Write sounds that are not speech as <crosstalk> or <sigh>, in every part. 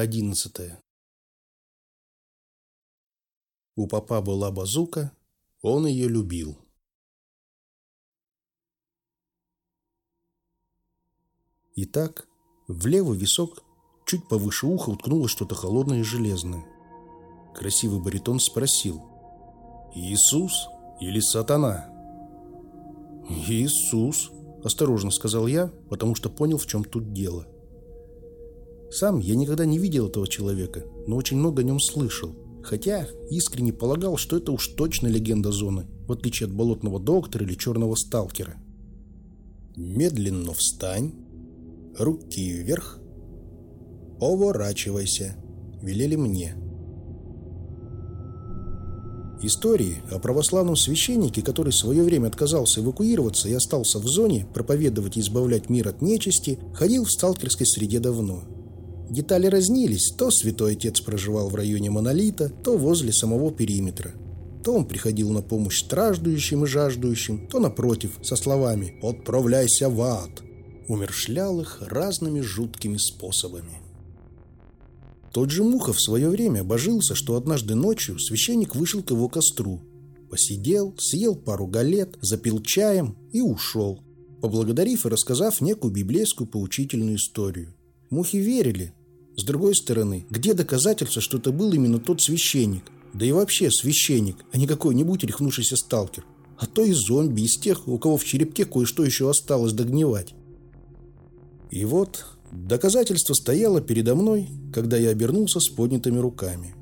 Одиннадцатая У папа была базука, он ее любил. Итак, в левый висок чуть повыше уха уткнулось что-то холодное и железное. Красивый баритон спросил «Иисус или сатана?» «Иисус», – осторожно сказал я, потому что понял, в чем тут дело. Сам я никогда не видел этого человека, но очень много о нем слышал. Хотя искренне полагал, что это уж точно легенда зоны, в отличие от болотного доктора или черного сталкера. Медленно встань, руки вверх, поворачивайся, велели мне. Истории о православном священнике, который в свое время отказался эвакуироваться и остался в зоне, проповедовать и избавлять мир от нечисти, ходил в сталкерской среде давно – Детали разнились. То святой отец проживал в районе Монолита, то возле самого периметра. То он приходил на помощь страждущим и жаждущим, то напротив, со словами «Отправляйся в ад!» умершлял их разными жуткими способами. Тот же Мухов в свое время божился, что однажды ночью священник вышел к его костру. Посидел, съел пару галет, запил чаем и ушел, поблагодарив и рассказав некую библейскую поучительную историю. Мухи верили, с другой стороны, где доказательства, что это был именно тот священник? Да и вообще священник, а не какой-нибудь рехнувшийся сталкер. А то и зомби из тех, у кого в черепке кое-что еще осталось догнивать. И вот доказательство стояло передо мной, когда я обернулся с поднятыми руками.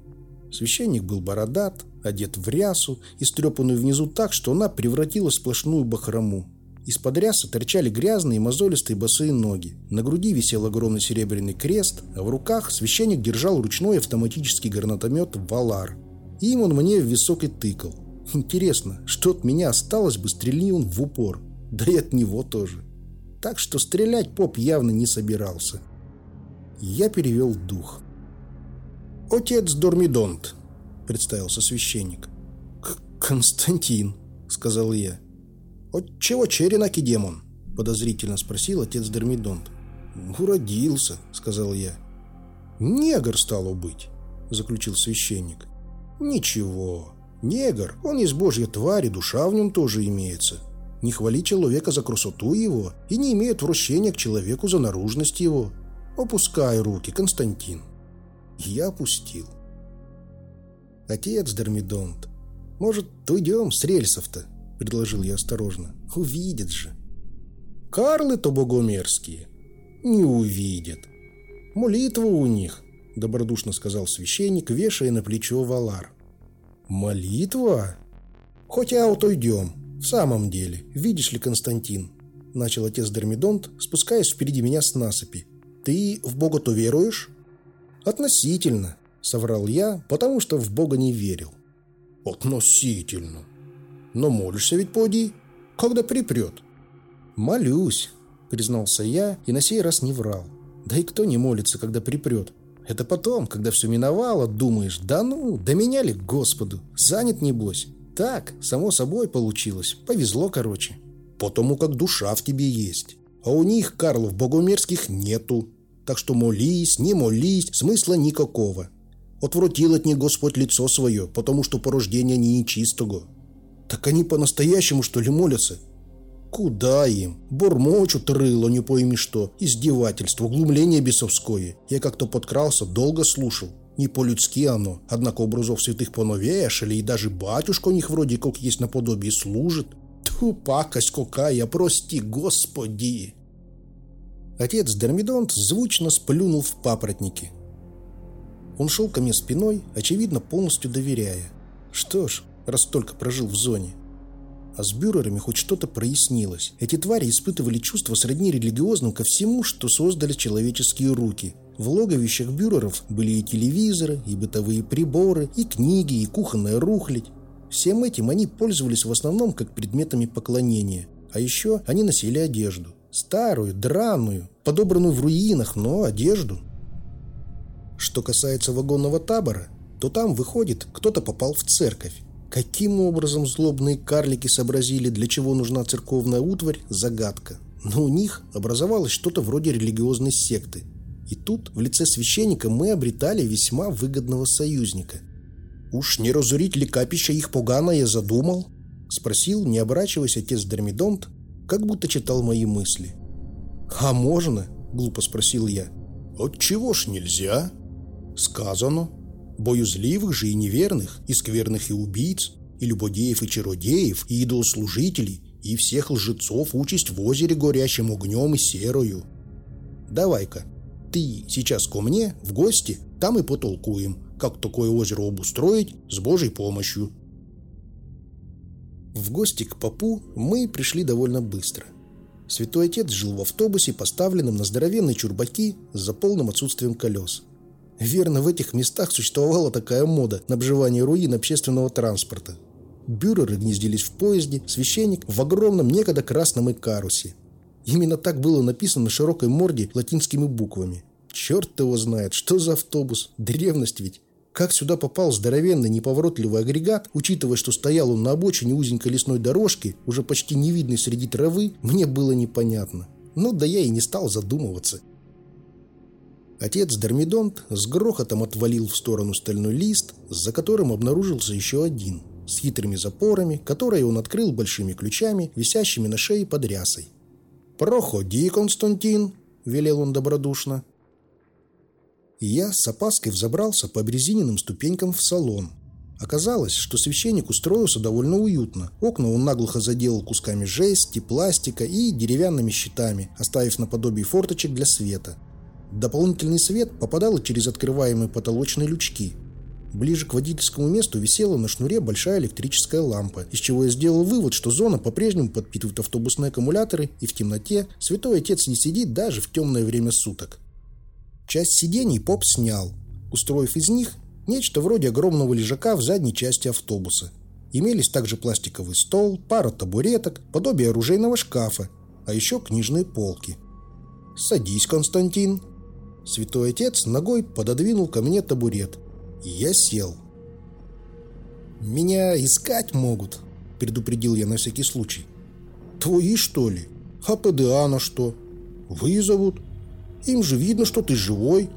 Священник был бородат, одет в рясу, истрепанную внизу так, что она превратилась в сплошную бахрому. Из-под ряса торчали грязные мозолистые босые ноги. На груди висел огромный серебряный крест, а в руках священник держал ручной автоматический гранатомет «Валар». Им он мне в висок и тыкал. Интересно, что от меня осталось бы, стрельни он в упор. Да и от него тоже. Так что стрелять поп явно не собирался. Я перевел дух. «Отец Дормидонт», — представился священник. «Константин», — сказал я. «От чего черенаки демон?» – подозрительно спросил отец Дермидонт. «Уродился», – сказал я. «Негр стало быть», – заключил священник. «Ничего, негр, он из божьей твари, душа в нем тоже имеется. Не хвали человека за красоту его и не имеет вращения к человеку за наружность его. Опускай руки, Константин». Я опустил. «Отец Дермидонт, может, уйдем с рельсов-то?» Предложил я осторожно. «Увидят же». «Карлы-то богомерзкие». «Не увидят». «Молитва у них», — добродушно сказал священник, вешая на плечо валар. «Молитва?» «Хотя вот уйдем. В самом деле, видишь ли, Константин?» Начал отец Дермидонт, спускаясь впереди меня с насыпи. «Ты в Бога-то веруешь?» «Относительно», — соврал я, потому что в Бога не верил. «Относительно», но молишься ведь, поди, когда припрет. Молюсь, признался я и на сей раз не врал. Да и кто не молится, когда припрет? Это потом, когда все миновало, думаешь, да ну, да меня ли Господу? Занят, небось. Так, само собой получилось. Повезло, короче. Потому как душа в тебе есть. А у них, Карлов, богомерзких нету. Так что молись, не молись, смысла никакого. Отвратил от них Господь лицо свое, потому что порождение не нечистого. Так они по-настоящему, что ли, молятся? Куда им? Бормочут рыло, не пойми что. Издевательство, углумление бесовское. Я как-то подкрался, долго слушал. Не по-людски оно. Однако образов святых поновешали, и даже батюшка у них вроде как есть наподобие служит. Ту, пакость какая, прости, господи. Отец Дермидонт звучно сплюнул в папоротники. Он шел ко мне спиной, очевидно, полностью доверяя. Что ж, раз только прожил в зоне. А с бюрерами хоть что-то прояснилось. Эти твари испытывали чувства сродни религиозным ко всему, что создали человеческие руки. В логовищах бюреров были и телевизоры, и бытовые приборы, и книги, и кухонная рухлядь. Всем этим они пользовались в основном как предметами поклонения. А еще они носили одежду. Старую, драную, подобранную в руинах, но одежду. Что касается вагонного табора, то там, выходит, кто-то попал в церковь. Каким образом злобные карлики сообразили, для чего нужна церковная утварь – загадка. Но у них образовалось что-то вроде религиозной секты. И тут в лице священника мы обретали весьма выгодного союзника. «Уж не разорить ли капища их поганое задумал?» – спросил, не оборачиваясь, отец Дермидонт, как будто читал мои мысли. «А можно?» – глупо спросил я. «Отчего ж нельзя?» «Сказано, боязливых же и неверных, и скверных и убийц, и любодеев и чародеев, и идолослужителей, и всех лжецов участь в озере горящим огнем и серою. Давай-ка, ты сейчас ко мне в гости, там и потолкуем, как такое озеро обустроить с Божьей помощью. В гости к попу мы пришли довольно быстро. Святой отец жил в автобусе, поставленном на здоровенные чурбаки за полным отсутствием колес – Верно, в этих местах существовала такая мода на обживание руин общественного транспорта. Бюреры гнездились в поезде, священник в огромном некогда красном икарусе. Именно так было написано на широкой морде латинскими буквами. Черт его знает, что за автобус, древность ведь. Как сюда попал здоровенный неповоротливый агрегат, учитывая, что стоял он на обочине узенькой лесной дорожки, уже почти не видной среди травы, мне было непонятно. Ну да я и не стал задумываться. Отец Дермидонт с грохотом отвалил в сторону стальной лист, за которым обнаружился еще один, с хитрыми запорами, которые он открыл большими ключами, висящими на шее под рясой. «Проходи, Константин!» – велел он добродушно. Я с опаской взобрался по обрезиненным ступенькам в салон. Оказалось, что священник устроился довольно уютно. Окна он наглухо заделал кусками жести, пластика и деревянными щитами, оставив наподобие форточек для света – Дополнительный свет попадал через открываемые потолочные лючки. Ближе к водительскому месту висела на шнуре большая электрическая лампа, из чего я сделал вывод, что зона по-прежнему подпитывает автобусные аккумуляторы, и в темноте святой отец не сидит даже в темное время суток. Часть сидений поп снял, устроив из них нечто вроде огромного лежака в задней части автобуса. Имелись также пластиковый стол, пара табуреток, подобие оружейного шкафа, а еще книжные полки. «Садись, Константин», Святой Отец ногой пододвинул ко мне табурет. И я сел. «Меня искать могут», — предупредил я на всякий случай. «Твои, что ли? А ПДА на что? Вызовут. Им же видно, что ты живой».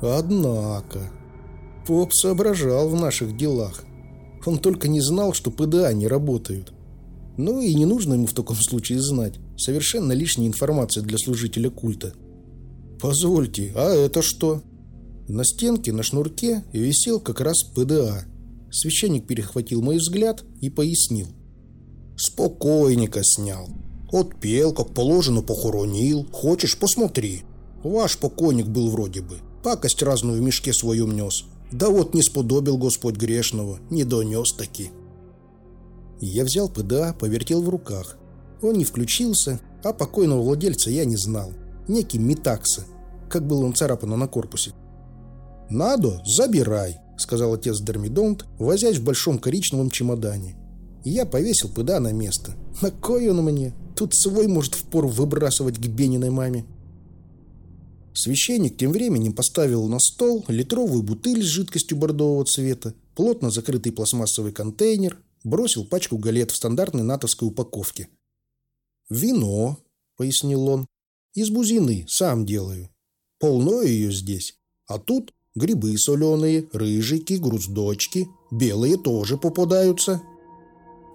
Однако, поп соображал в наших делах. Он только не знал, что ПДА не работают. Ну и не нужно ему в таком случае знать. Совершенно лишняя информация для служителя культа. «Позвольте, а это что?» На стенке на шнурке висел как раз ПДА. Священник перехватил мой взгляд и пояснил. «Спокойненько снял. Отпел, как положено, похоронил. Хочешь, посмотри. Ваш покойник был вроде бы. Пакость разную в мешке своем нес. Да вот не сподобил Господь грешного, не донес таки». Я взял ПДА, повертел в руках. Он не включился, а покойного владельца я не знал некий Митакса, как был он царапано на корпусе. «Надо, забирай», — сказал отец Дермидонт, возясь в большом коричневом чемодане. Я повесил пыда на место. На кой он мне? Тут свой может впору выбрасывать к Бениной маме. Священник тем временем поставил на стол литровую бутыль с жидкостью бордового цвета, плотно закрытый пластмассовый контейнер, бросил пачку галет в стандартной натовской упаковке. «Вино», — пояснил он, из бузины сам делаю. Полно ее здесь. А тут грибы соленые, рыжики, груздочки. Белые тоже попадаются.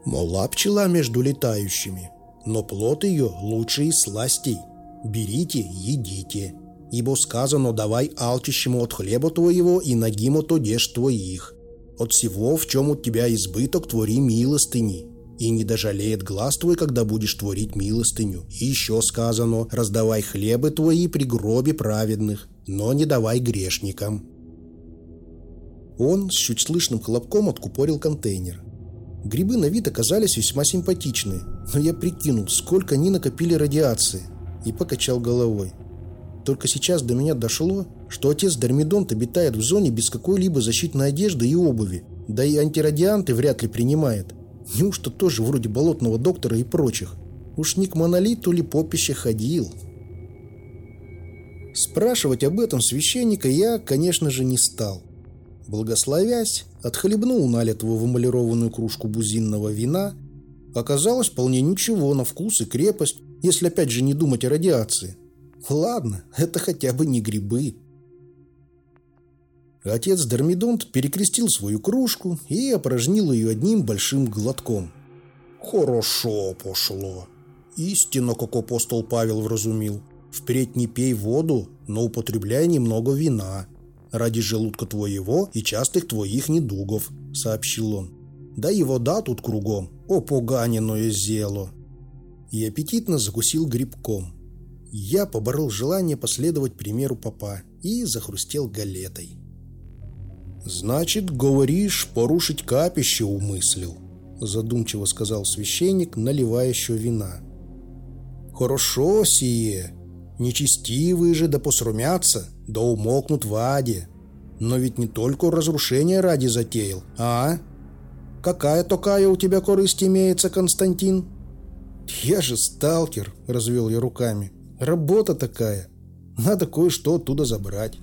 Мола пчела между летающими. Но плод ее лучше из сластей. Берите, едите. Ибо сказано, давай алчащему от хлеба твоего и ногим от одежд твоих. От всего, в чем у тебя избыток, твори милостыни. И не дожалеет глаз твой, когда будешь творить милостыню. И еще сказано, раздавай хлебы твои при гробе праведных, но не давай грешникам». Он с чуть слышным хлопком откупорил контейнер. Грибы на вид оказались весьма симпатичные, но я прикинул, сколько они накопили радиации, и покачал головой. Только сейчас до меня дошло, что отец Дормидонт обитает в зоне без какой-либо защитной одежды и обуви, да и антирадианты вряд ли принимает. Неужто тоже вроде болотного доктора и прочих? Уж не к монолиту ли попище ходил? Спрашивать об этом священника я, конечно же, не стал. Благословясь, отхлебнул налитого в эмалированную кружку бузинного вина. Оказалось вполне ничего на вкус и крепость, если опять же не думать о радиации. Ладно, это хотя бы не грибы. Отец Дормидонт перекрестил свою кружку и опорожнил ее одним большим глотком. «Хорошо пошло. Истинно, как апостол Павел вразумил. Впредь не пей воду, но употребляй немного вина. Ради желудка твоего и частых твоих недугов», — сообщил он. «Да и вода тут кругом, о поганенное зело!» И аппетитно закусил грибком. Я поборол желание последовать примеру папа и захрустел галетой. «Значит, говоришь, порушить капище умыслил», задумчиво сказал священник, наливая еще вина. «Хорошо сие. Нечестивые же да посрумятся, да умокнут в аде. Но ведь не только разрушение ради затеял, а? Какая такая у тебя корысть имеется, Константин?» «Я же сталкер», — развел я руками. «Работа такая. Надо кое-что оттуда забрать».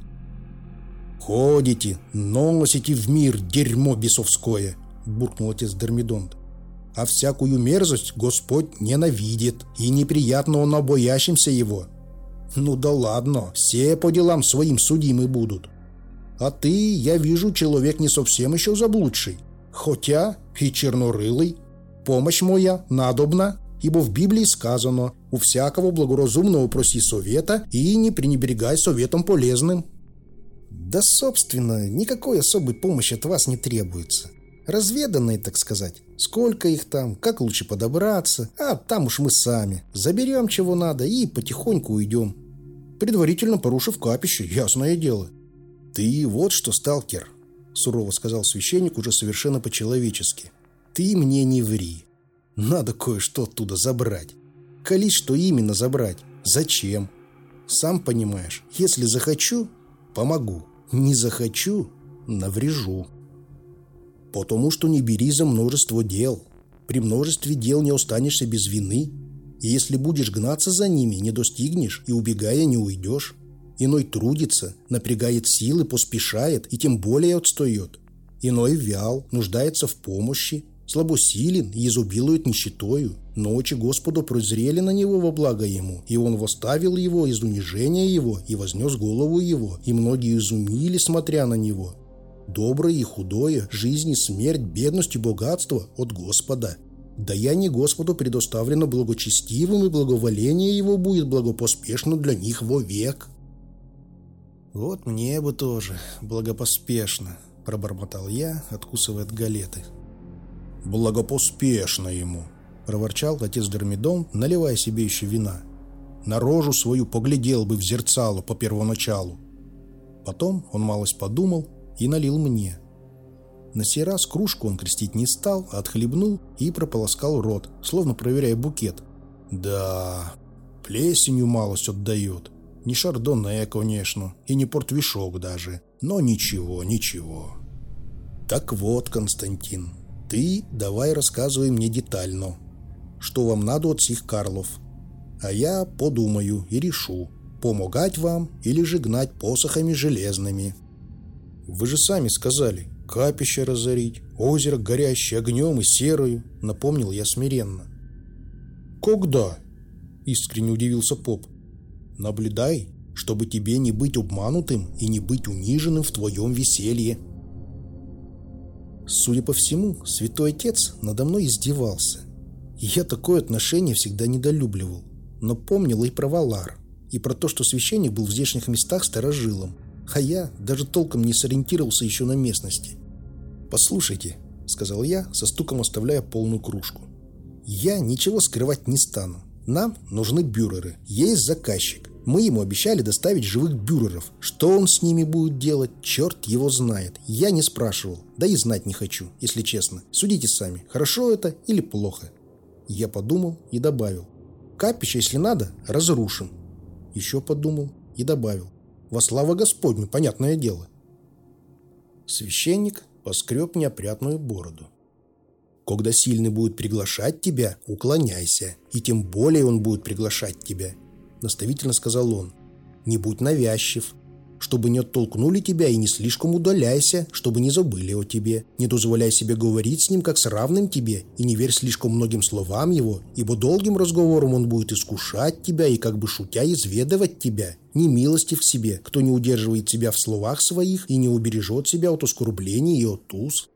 «Ходите, носите в мир дерьмо бесовское», — буркнул отец Дермидонт. «А всякую мерзость Господь ненавидит, и неприятно он обоящимся его. Ну да ладно, все по делам своим судимы будут. А ты, я вижу, человек не совсем еще заблудший, хотя и чернорылый. Помощь моя надобна, ибо в Библии сказано, у всякого благоразумного проси совета и не пренебрегай советом полезным». Да, собственно, никакой особой помощи от вас не требуется. Разведанные, так сказать. Сколько их там, как лучше подобраться, а там уж мы сами. Заберем чего надо и потихоньку уйдем. Предварительно порушив капище, ясное дело. Ты вот что, сталкер, сурово сказал священник уже совершенно по-человечески. Ты мне не ври. Надо кое-что оттуда забрать. Колись, что именно забрать. Зачем? Сам понимаешь, если захочу, помогу. Не захочу – наврежу. Потому что не бери за множество дел. При множестве дел не останешься без вины. И если будешь гнаться за ними, не достигнешь и, убегая, не уйдешь. Иной трудится, напрягает силы, поспешает и тем более отстает. Иной вял, нуждается в помощи, слабосилен и изобилует нищетою. Но очи Господу прозрели на него во благо ему, и он восставил его из унижения его и вознес голову его, и многие изумили, смотря на него. Доброе и худое, жизнь и смерть, бедность и богатство от Господа. Даяние Господу предоставлено благочестивым, и благоволение его будет благопоспешно для них вовек. «Вот мне бы тоже благопоспешно», – пробормотал я, откусывая от галеты благопоспешно ему», — проворчал отец Дермидон, наливая себе еще вина. «На рожу свою поглядел бы в зерцало по первоначалу». Потом он малость подумал и налил мне. На сей раз кружку он крестить не стал, а отхлебнул и прополоскал рот, словно проверяя букет. «Да, плесенью малость отдает. Не шардоне, конечно, и не портвишок даже. Но ничего, ничего». «Так вот, Константин, ты давай рассказывай мне детально, что вам надо от сих Карлов. А я подумаю и решу, помогать вам или же гнать посохами железными. Вы же сами сказали, капище разорить, озеро горящее огнем и серою, напомнил я смиренно. Когда? Искренне удивился поп. Наблюдай, чтобы тебе не быть обманутым и не быть униженным в твоем веселье. Судя по всему, святой отец надо мной издевался. Я такое отношение всегда недолюбливал. Но помнил и про Валар, и про то, что священник был в здешних местах старожилом. А я даже толком не сориентировался еще на местности. «Послушайте», — сказал я, со стуком оставляя полную кружку. Я ничего скрывать не стану. Нам нужны бюреры. Есть заказчик. Мы ему обещали доставить живых бюреров. Что он с ними будет делать, черт его знает. Я не спрашивал. Да и знать не хочу, если честно. Судите сами, хорошо это или плохо. Я подумал и добавил. Капище, если надо, разрушим. Еще подумал и добавил. Во слава Господню, понятное дело. Священник поскреб неопрятную бороду. Когда сильный будет приглашать тебя, уклоняйся, и тем более он будет приглашать тебя, наставительно сказал он. Не будь навязчив, чтобы не оттолкнули тебя и не слишком удаляйся, чтобы не забыли о тебе. Не дозволяй себе говорить с ним, как с равным тебе, и не верь слишком многим словам его, ибо долгим разговором он будет искушать тебя и как бы шутя изведывать тебя. Не милостив к себе, кто не удерживает себя в словах своих и не убережет себя от оскорблений и от уз.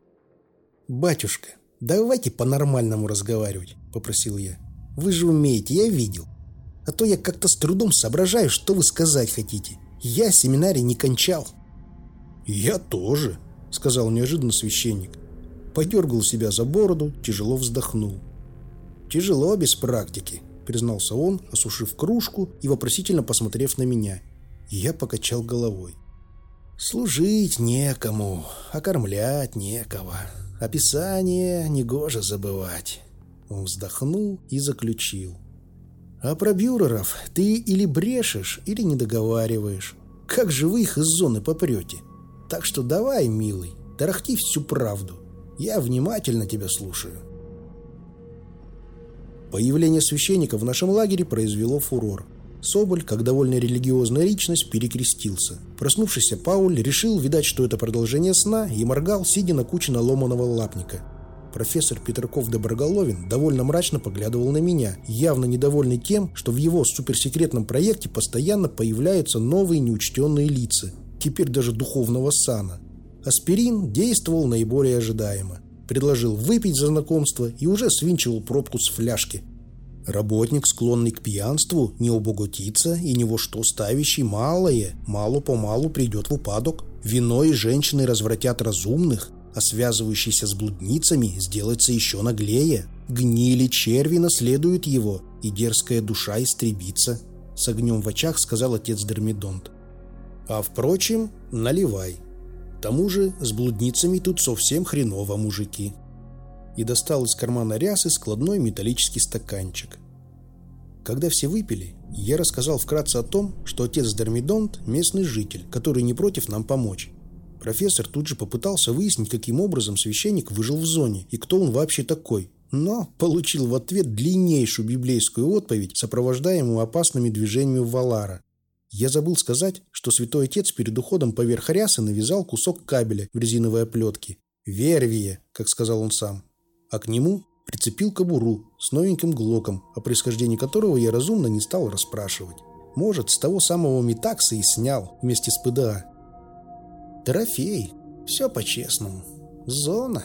«Батюшка, давайте по-нормальному разговаривать», — попросил я. «Вы же умеете, я видел. А то я как-то с трудом соображаю, что вы сказать хотите». Я семинарий не кончал. «Я тоже», — сказал неожиданно священник. Подергал себя за бороду, тяжело вздохнул. «Тяжело без практики», — признался он, осушив кружку и вопросительно посмотрев на меня. я покачал головой. «Служить некому, окормлять некого, описание негоже забывать». Он вздохнул и заключил. А про бюреров ты или брешешь, или не договариваешь. Как же вы их из зоны попрете? Так что давай, милый, тарахти всю правду. Я внимательно тебя слушаю. Появление священника в нашем лагере произвело фурор. Соболь, как довольно религиозная личность, перекрестился. Проснувшийся Пауль решил, видать, что это продолжение сна, и моргал, сидя на куче наломанного лапника. Профессор Петраков Доброголовин довольно мрачно поглядывал на меня, явно недовольный тем, что в его суперсекретном проекте постоянно появляются новые неучтенные лица, теперь даже духовного сана. Аспирин действовал наиболее ожидаемо. Предложил выпить за знакомство и уже свинчивал пробку с фляжки. Работник, склонный к пьянству, не обогатится и ни во что ставящий малое, мало-помалу придет в упадок. Вино и женщины развратят разумных, а связывающийся с блудницами сделается еще наглее. Гнили черви наследуют его, и дерзкая душа истребится. С огнем в очах сказал отец Дермидонт. А впрочем, наливай. К тому же с блудницами тут совсем хреново, мужики. И достал из кармана рясы складной металлический стаканчик. Когда все выпили, я рассказал вкратце о том, что отец Дермидонт – местный житель, который не против нам помочь. Профессор тут же попытался выяснить, каким образом священник выжил в зоне и кто он вообще такой. Но получил в ответ длиннейшую библейскую отповедь, сопровождаемую опасными движениями Валара. Я забыл сказать, что святой отец перед уходом поверх рясы навязал кусок кабеля в резиновой оплетке. «Вервие», как сказал он сам. А к нему прицепил кобуру с новеньким глоком, о происхождении которого я разумно не стал расспрашивать. Может, с того самого Метакса и снял вместе с ПДА. Трофей. Все по-честному. Зона.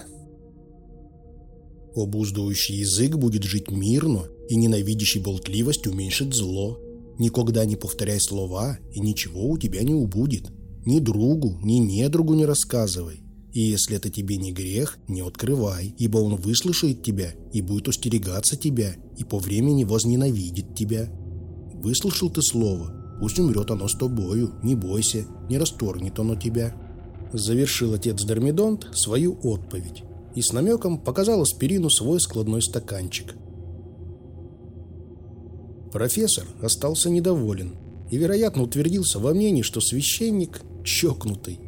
Обуздывающий язык будет жить мирно, и ненавидящий болтливость уменьшит зло. Никогда не повторяй слова, и ничего у тебя не убудет. Ни другу, ни недругу не рассказывай. И если это тебе не грех, не открывай, ибо он выслушает тебя и будет остерегаться тебя, и по времени возненавидит тебя. Выслушал ты слово, пусть умрет оно с тобою, не бойся, не расторгнет оно тебя. Завершил отец Дермидонт свою отповедь и с намеком показал аспирину свой складной стаканчик. Профессор остался недоволен и, вероятно, утвердился во мнении, что священник чокнутый.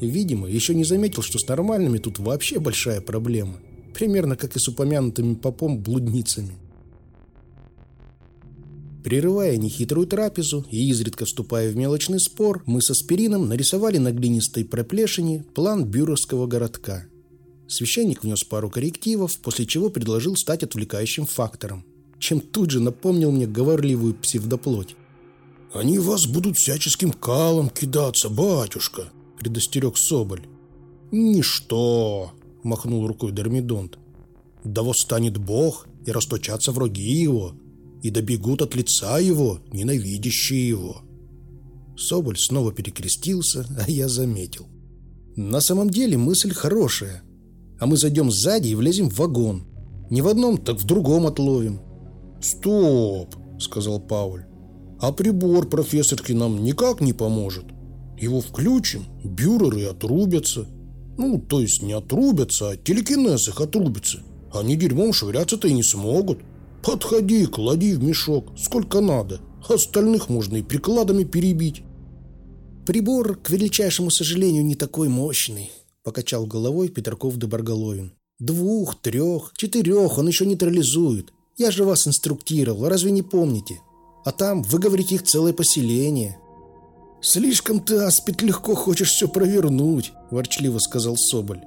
Видимо, еще не заметил, что с нормальными тут вообще большая проблема. Примерно как и с упомянутыми попом блудницами. Прерывая нехитрую трапезу и изредка вступая в мелочный спор, мы со Спирином нарисовали на глинистой проплешине план бюровского городка. Священник внес пару коррективов, после чего предложил стать отвлекающим фактором, чем тут же напомнил мне говорливую псевдоплоть. «Они вас будут всяческим калом кидаться, батюшка!» – предостерег Соболь. «Ничто!» – махнул рукой Дермидонт. «Да восстанет Бог, и расточатся враги его, и добегут от лица его, ненавидящие его. Соболь снова перекрестился, <laughs> а я заметил. На самом деле мысль хорошая. А мы зайдем сзади и влезем в вагон. Не в одном, так в другом отловим. Стоп, сказал Пауль. А прибор профессорки нам никак не поможет. Его включим, бюреры отрубятся. Ну, то есть не отрубятся, а телекинез их отрубится. Они дерьмом швыряться-то и не смогут. Подходи, клади в мешок, сколько надо. Остальных можно и прикладами перебить. Прибор, к величайшему сожалению, не такой мощный, покачал головой Петраков Доброголовин. Двух, трех, четырех он еще нейтрализует. Я же вас инструктировал, разве не помните? А там, вы говорите, их целое поселение. Слишком ты, Аспид, легко хочешь все провернуть, ворчливо сказал Соболь.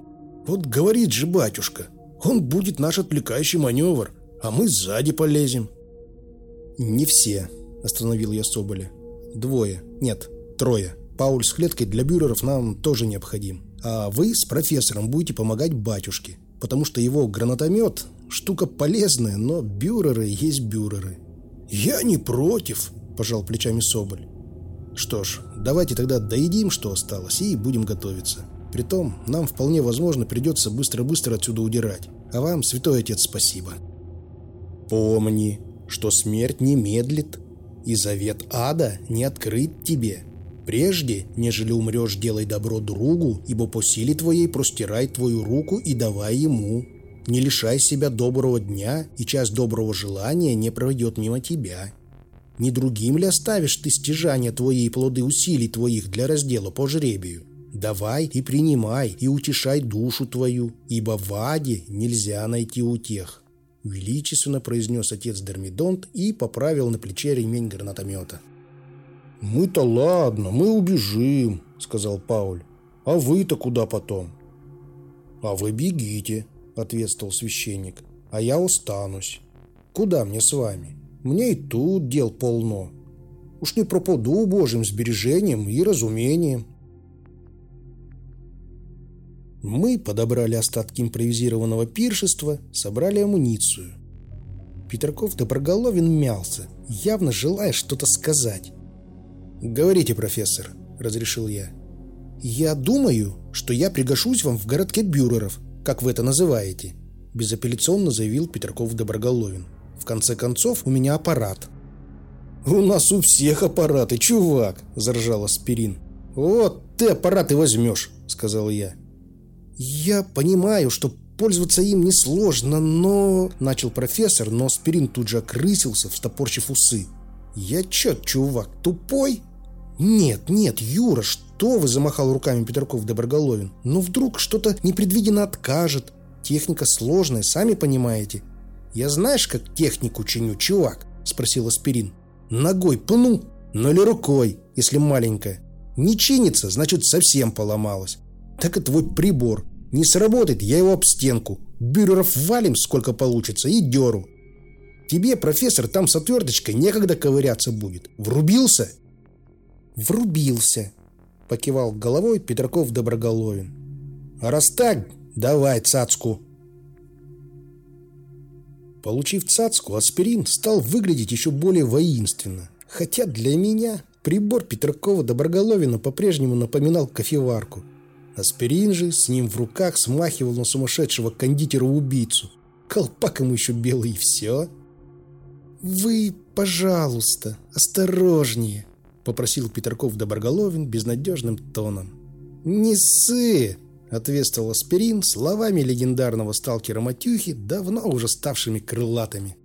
Вот говорит же батюшка, он будет наш отвлекающий маневр, а мы сзади полезем. Не все, остановил я Соболя. Двое, нет, трое. Пауль с клеткой для бюреров нам тоже необходим. А вы с профессором будете помогать батюшке, потому что его гранатомет – штука полезная, но бюреры есть бюреры. «Я не против», – пожал плечами Соболь. «Что ж, давайте тогда доедим, что осталось, и будем готовиться. Притом, нам вполне возможно придется быстро-быстро отсюда удирать. А вам, святой отец, спасибо». «Помни, что смерть не медлит, и завет ада не открыт тебе», Прежде, нежели умрешь, делай добро другу, ибо по силе твоей простирай твою руку и давай ему. Не лишай себя доброго дня, и час доброго желания не пройдет мимо тебя. Не другим ли оставишь ты стяжания твои и плоды усилий твоих для раздела по жребию? Давай и принимай, и утешай душу твою, ибо в аде нельзя найти утех. Величественно произнес отец Дермидонт и поправил на плече ремень гранатомета. «Мы-то ладно, мы убежим», — сказал Пауль. «А вы-то куда потом?» «А вы бегите», — ответствовал священник. «А я останусь. Куда мне с вами? Мне и тут дел полно. Уж не пропаду Божьим сбережением и разумением». Мы подобрали остатки импровизированного пиршества, собрали амуницию. Петраков Доброголовин мялся, явно желая что-то сказать. «Говорите, профессор», — разрешил я. «Я думаю, что я пригожусь вам в городке бюреров, как вы это называете», — безапелляционно заявил Петраков Доброголовин. «В конце концов, у меня аппарат». «У нас у всех аппараты, чувак!» – заржал Аспирин. «Вот ты аппарат и возьмешь», – сказал я. «Я понимаю, что пользоваться им несложно, но...» – начал профессор, но Аспирин тут же окрысился, встопорчив усы. «Я чё, чувак, тупой?» «Нет, нет, Юра, что вы?» – замахал руками Петраков Доброголовин. «Ну вдруг что-то непредвиденно откажет. Техника сложная, сами понимаете». «Я знаешь, как технику чиню, чувак?» – спросил Аспирин. «Ногой пну, ну или рукой, если маленькая. Не чинится, значит совсем поломалась. Так и твой прибор. Не сработает, я его об стенку. Бюреров валим, сколько получится, и деру. Тебе, профессор, там с отверточкой некогда ковыряться будет. Врубился?» «Врубился», — покивал головой Петраков Доброголовин. «А раз так, давай цацку». Получив цацку, аспирин стал выглядеть еще более воинственно. Хотя для меня прибор Петракова Доброголовина по-прежнему напоминал кофеварку. Аспирин же с ним в руках смахивал на сумасшедшего кондитера-убийцу. Колпак ему еще белый и все. «Вы, пожалуйста, осторожнее», — попросил Петраков Доброголовин безнадежным тоном. «Не ссы!» — ответствовал Аспирин словами легендарного сталкера Матюхи, давно уже ставшими крылатыми.